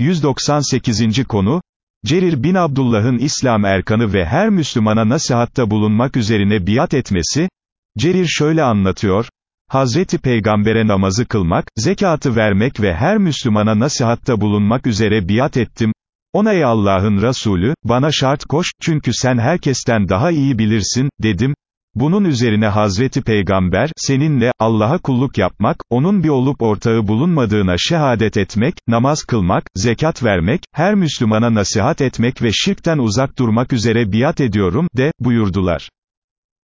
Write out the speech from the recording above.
198. konu, Cerir bin Abdullah'ın İslam erkanı ve her Müslümana nasihatta bulunmak üzerine biat etmesi, Cerir şöyle anlatıyor, Hazreti Peygamber'e namazı kılmak, zekatı vermek ve her Müslümana nasihatta bulunmak üzere biat ettim, ona ey Allah'ın Resulü, bana şart koş, çünkü sen herkesten daha iyi bilirsin, dedim, bunun üzerine Hazreti Peygamber, seninle, Allah'a kulluk yapmak, onun bir olup ortağı bulunmadığına şehadet etmek, namaz kılmak, zekat vermek, her Müslümana nasihat etmek ve şirkten uzak durmak üzere biat ediyorum, de, buyurdular.